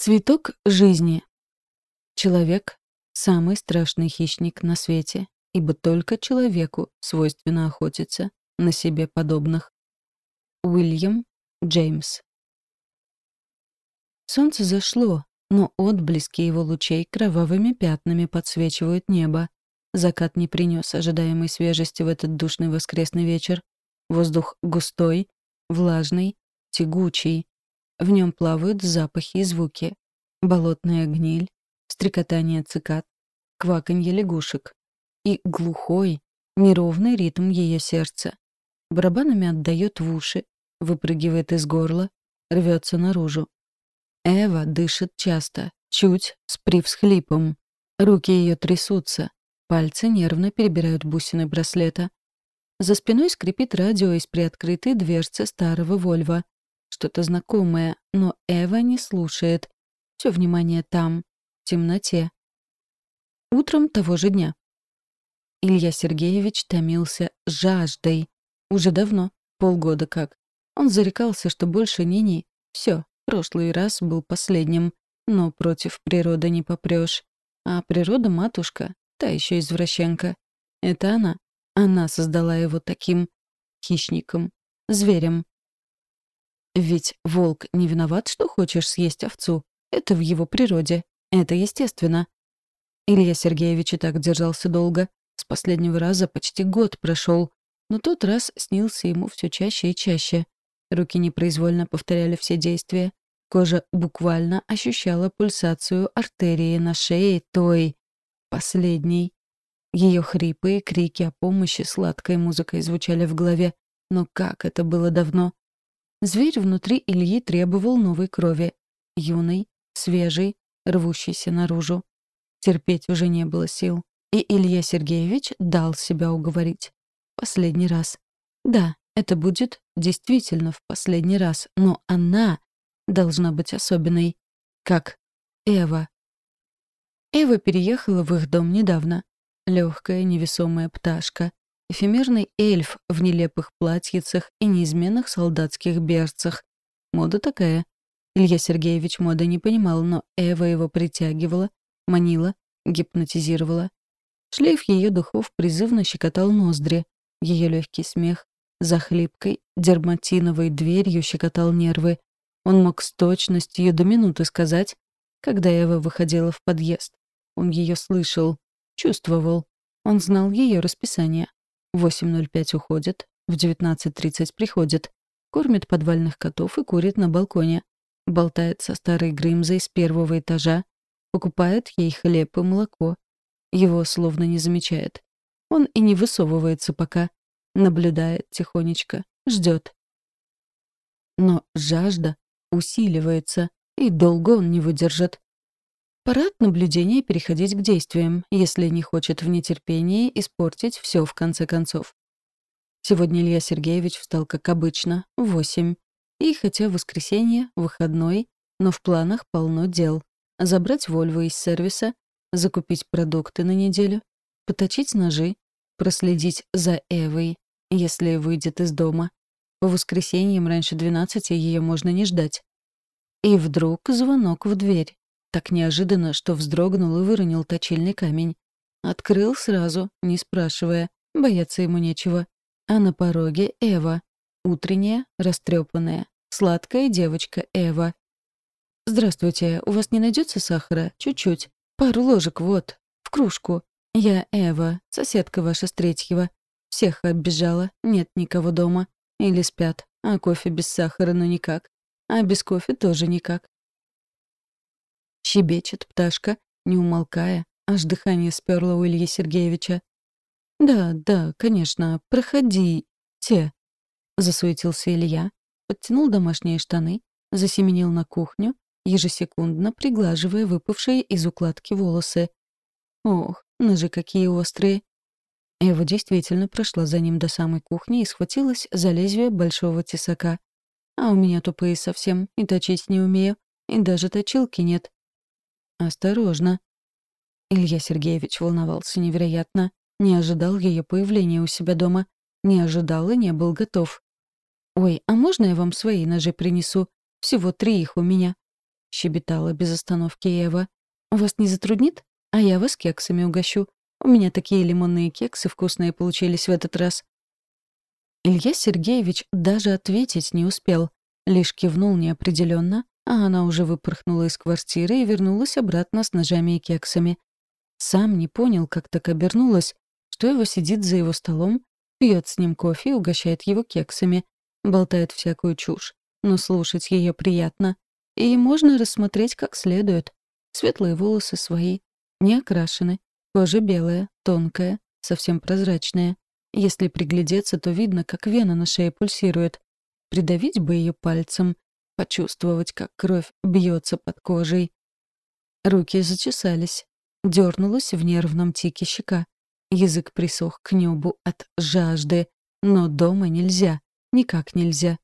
Цветок жизни. Человек — самый страшный хищник на свете, ибо только человеку свойственно охотиться на себе подобных. Уильям Джеймс. Солнце зашло, но отблески его лучей кровавыми пятнами подсвечивают небо. Закат не принес ожидаемой свежести в этот душный воскресный вечер. Воздух густой, влажный, тягучий. В нем плавают запахи и звуки. Болотная гниль, стрекотание цикад, кваканье лягушек и глухой, неровный ритм ее сердца. Барабанами отдает в уши, выпрыгивает из горла, рвется наружу. Эва дышит часто, чуть с привсхлипом. Руки ее трясутся, пальцы нервно перебирают бусины браслета. За спиной скрипит радио из приоткрытой дверцы старого Вольва. Что-то знакомое, но Эва не слушает. Все внимание там, в темноте. Утром того же дня. Илья Сергеевич томился жаждой. Уже давно, полгода как. Он зарекался, что больше ни-ни. Все, прошлый раз был последним. Но против природы не попрешь. А природа-матушка, та еще извращенка. Это она. Она создала его таким хищником, зверем. Ведь волк не виноват, что хочешь съесть овцу. Это в его природе. Это естественно. Илья Сергеевич и так держался долго. С последнего раза почти год прошел. Но тот раз снился ему все чаще и чаще. Руки непроизвольно повторяли все действия. Кожа буквально ощущала пульсацию артерии на шее той, последней. Ее хрипы и крики о помощи сладкой музыкой звучали в голове. Но как это было давно! Зверь внутри Ильи требовал новой крови. Юной, свежей, рвущейся наружу. Терпеть уже не было сил. И Илья Сергеевич дал себя уговорить. Последний раз. Да, это будет действительно в последний раз, но она должна быть особенной. Как Эва. Эва переехала в их дом недавно. Легкая, невесомая пташка. Эфемерный эльф в нелепых платьицах и неизменных солдатских берцах. Мода такая. Илья Сергеевич моды не понимал, но Эва его притягивала, манила, гипнотизировала. Шлейф ее духов призывно щекотал ноздри. Ее легкий смех за хлипкой дерматиновой дверью щекотал нервы. Он мог с точностью до минуты сказать, когда Эва выходила в подъезд. Он ее слышал, чувствовал. Он знал ее расписание. В 8.05 уходит, в 19.30 приходит, кормит подвальных котов и курит на балконе, болтает со старой Грымзой с первого этажа, покупает ей хлеб и молоко. Его словно не замечает. Он и не высовывается пока, наблюдает тихонечко, ждет. Но жажда усиливается, и долго он не выдержит. Пора от наблюдения переходить к действиям, если не хочет в нетерпении испортить все в конце концов. Сегодня Илья Сергеевич встал, как обычно, в восемь. И хотя воскресенье, выходной, но в планах полно дел. Забрать Вольво из сервиса, закупить продукты на неделю, поточить ножи, проследить за Эвой, если выйдет из дома. По воскресеньям раньше двенадцати ее можно не ждать. И вдруг звонок в дверь. Так неожиданно, что вздрогнул и выронил точильный камень. Открыл сразу, не спрашивая, бояться ему нечего. А на пороге Эва. Утренняя, растрепанная, сладкая девочка Эва. «Здравствуйте, у вас не найдется сахара? Чуть-чуть. Пару ложек, вот. В кружку. Я Эва, соседка ваша с третьего. Всех оббежала, нет никого дома. Или спят. А кофе без сахара ну никак. А без кофе тоже никак. Щебечет пташка, не умолкая, аж дыхание сперло у Ильи Сергеевича. «Да, да, конечно, проходите», — засуетился Илья, подтянул домашние штаны, засеменил на кухню, ежесекундно приглаживая выпавшие из укладки волосы. Ох, ножи какие острые. Эва действительно прошла за ним до самой кухни и схватилась за лезвие большого тесака. А у меня тупые совсем, и точить не умею, и даже точилки нет. «Осторожно». Илья Сергеевич волновался невероятно. Не ожидал ее появления у себя дома. Не ожидал и не был готов. «Ой, а можно я вам свои ножи принесу? Всего три их у меня». — щебетала без остановки Ева. «Вас не затруднит? А я вас кексами угощу. У меня такие лимонные кексы вкусные получились в этот раз». Илья Сергеевич даже ответить не успел, лишь кивнул неопределенно, а она уже выпорхнула из квартиры и вернулась обратно с ножами и кексами. Сам не понял, как так обернулась, что его сидит за его столом, пьет с ним кофе и угощает его кексами, болтает всякую чушь, но слушать ее приятно. И можно рассмотреть как следует. Светлые волосы свои, не окрашены, кожа белая, тонкая, совсем прозрачная. Если приглядеться, то видно, как вена на шее пульсирует. Придавить бы ее пальцем, почувствовать, как кровь бьется под кожей. Руки зачесались, дернулась в нервном тике щека. Язык присох к небу от жажды, но дома нельзя, никак нельзя.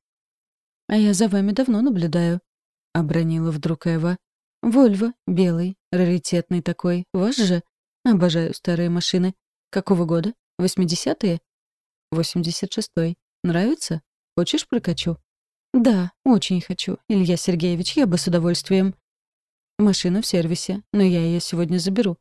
«А я за вами давно наблюдаю», — обронила вдруг Эва. «Вольво, белый, раритетный такой, ваш же? Обожаю старые машины. Какого года? Восьмидесятые?» «Восемьдесят шестой. Нравится? Хочешь прокачу?» «Да, очень хочу, Илья Сергеевич, я бы с удовольствием». «Машина в сервисе, но я ее сегодня заберу.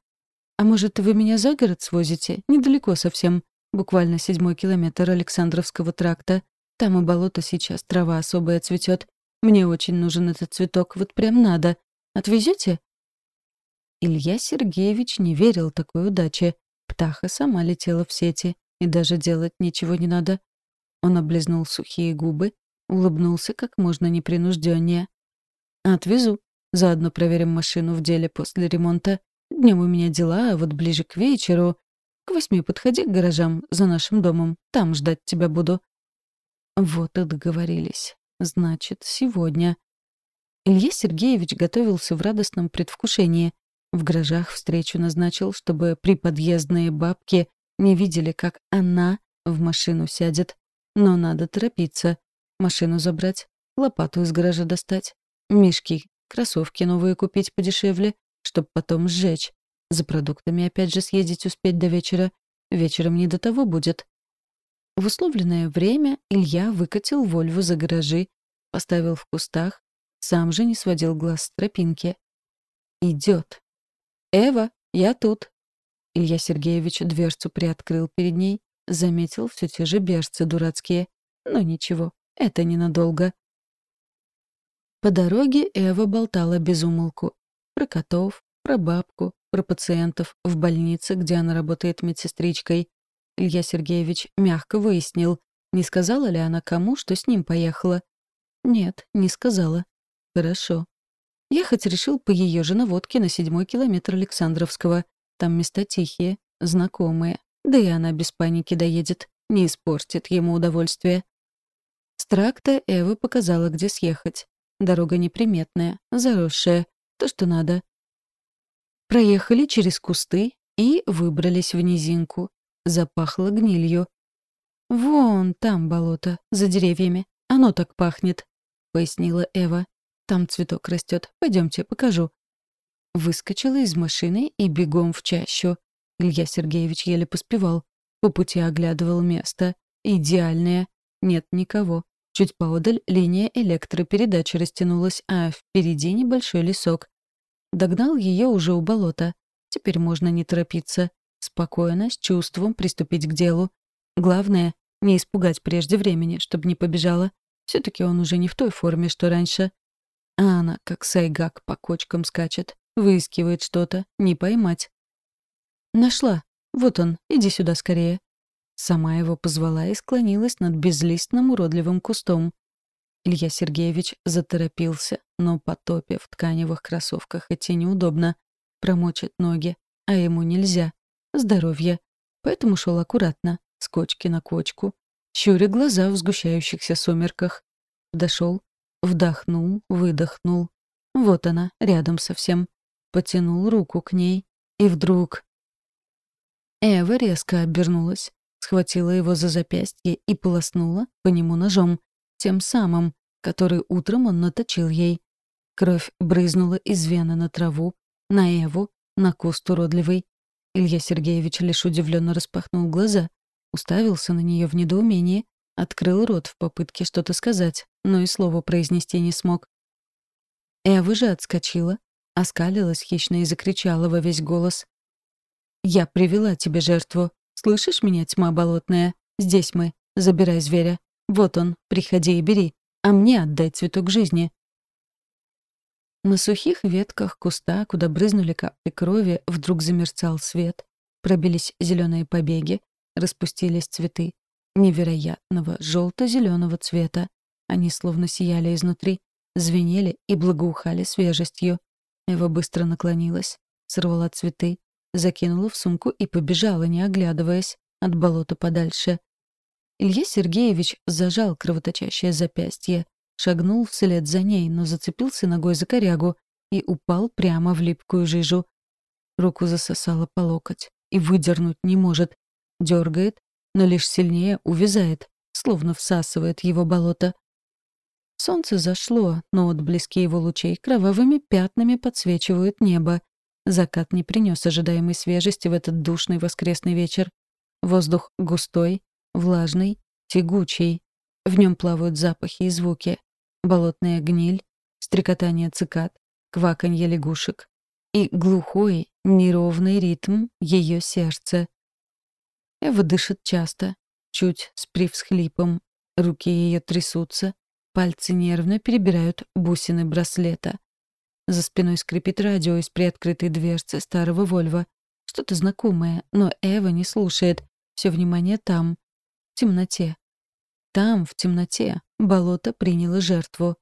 А может, вы меня за город свозите? Недалеко совсем. Буквально седьмой километр Александровского тракта. Там и болото сейчас, трава особая цветет. Мне очень нужен этот цветок, вот прям надо. Отвезете? Илья Сергеевич не верил такой удаче. Птаха сама летела в сети, и даже делать ничего не надо. Он облизнул сухие губы, улыбнулся как можно непринужденнее. «Отвезу. Заодно проверим машину в деле после ремонта. Днем у меня дела, а вот ближе к вечеру... К восьми подходи к гаражам за нашим домом. Там ждать тебя буду». Вот и договорились. Значит, сегодня. Илья Сергеевич готовился в радостном предвкушении. В гаражах встречу назначил, чтобы приподъездные бабки не видели, как она в машину сядет. Но надо торопиться. Машину забрать, лопату из гаража достать, мешки, кроссовки новые купить подешевле, чтоб потом сжечь. За продуктами опять же съездить успеть до вечера. Вечером не до того будет. В условленное время Илья выкатил Вольву за гаражи, поставил в кустах, сам же не сводил глаз с тропинки. Идет. «Эва, я тут!» Илья Сергеевич дверцу приоткрыл перед ней, заметил все те же берцы дурацкие. Но ничего, это ненадолго. По дороге Эва болтала без умолку. Про котов, про бабку, про пациентов в больнице, где она работает медсестричкой. Илья Сергеевич мягко выяснил, не сказала ли она кому, что с ним поехала. Нет, не сказала. Хорошо. Ехать решил по ее же наводке на седьмой километр Александровского. Там места тихие, знакомые. Да и она без паники доедет, не испортит ему удовольствие. Тракта Эва показала, где съехать. Дорога неприметная, заросшая, то, что надо. Проехали через кусты и выбрались в низинку. Запахло гнилью. «Вон там болото, за деревьями. Оно так пахнет», — пояснила Эва. «Там цветок растет. Пойдемте, покажу». Выскочила из машины и бегом в чащу. Илья Сергеевич еле поспевал. По пути оглядывал место. Идеальное. Нет никого. Чуть поодаль линия электропередачи растянулась, а впереди небольшой лесок. Догнал ее уже у болота. Теперь можно не торопиться. Спокойно, с чувством приступить к делу. Главное — не испугать прежде времени, чтобы не побежала. все таки он уже не в той форме, что раньше. А она, как сайгак, по кочкам скачет. Выискивает что-то, не поймать. «Нашла. Вот он, иди сюда скорее». Сама его позвала и склонилась над безлистным уродливым кустом. Илья Сергеевич заторопился, но по в тканевых кроссовках идти неудобно. Промочит ноги, а ему нельзя. Здоровье. Поэтому шел аккуратно, с кочки на кочку, щуря глаза в сгущающихся сумерках. Дошел, вдохнул, выдохнул. Вот она, рядом совсем. Потянул руку к ней, и вдруг... Эва резко обернулась, схватила его за запястье и полоснула по нему ножом, тем самым, который утром он наточил ей. Кровь брызнула из вены на траву, на Эву, на куст уродливый. Илья Сергеевич лишь удивленно распахнул глаза, уставился на нее в недоумении, открыл рот в попытке что-то сказать, но и слова произнести не смог. Эва же отскочила, оскалилась хищно и закричала во весь голос. «Я привела тебе жертву. Слышишь меня, тьма болотная? Здесь мы. Забирай зверя. Вот он, приходи и бери. А мне отдай цветок жизни». На сухих ветках куста, куда брызнули капли крови, вдруг замерцал свет. Пробились зеленые побеги, распустились цветы. Невероятного желто-зеленого цвета. Они словно сияли изнутри, звенели и благоухали свежестью. Эва быстро наклонилась, сорвала цветы, закинула в сумку и побежала, не оглядываясь, от болота подальше. Илья Сергеевич зажал кровоточащее запястье, шагнул вслед за ней, но зацепился ногой за корягу и упал прямо в липкую жижу. Руку засосала по локоть и выдернуть не может. Дергает, но лишь сильнее увязает, словно всасывает его болото. Солнце зашло, но отблески его лучей кровавыми пятнами подсвечивают небо. Закат не принес ожидаемой свежести в этот душный воскресный вечер. Воздух густой, влажный, тягучий. В нем плавают запахи и звуки. Болотная гниль, стрекотание цикад, кваканье лягушек и глухой, неровный ритм ее сердца. Эва дышит часто, чуть с привсхлипом. Руки ее трясутся, Пальцы нервно перебирают бусины браслета. За спиной скрипит радио из приоткрытой дверцы старого Вольва. Что-то знакомое, но Эва не слушает. Все внимание там, в темноте. Там, в темноте, болото приняло жертву.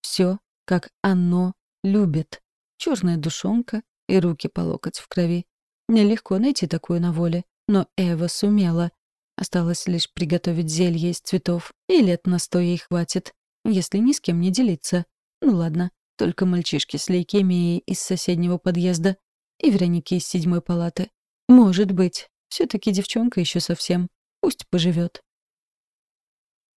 Все, как оно любит. Черная душонка и руки по локоть в крови. Нелегко найти такую на воле, но Эва сумела. Осталось лишь приготовить зелье из цветов, и лет на сто ей хватит если ни с кем не делиться. Ну ладно, только мальчишки с лейкемией из соседнего подъезда и Вероники из седьмой палаты. Может быть, все таки девчонка еще совсем. Пусть поживет.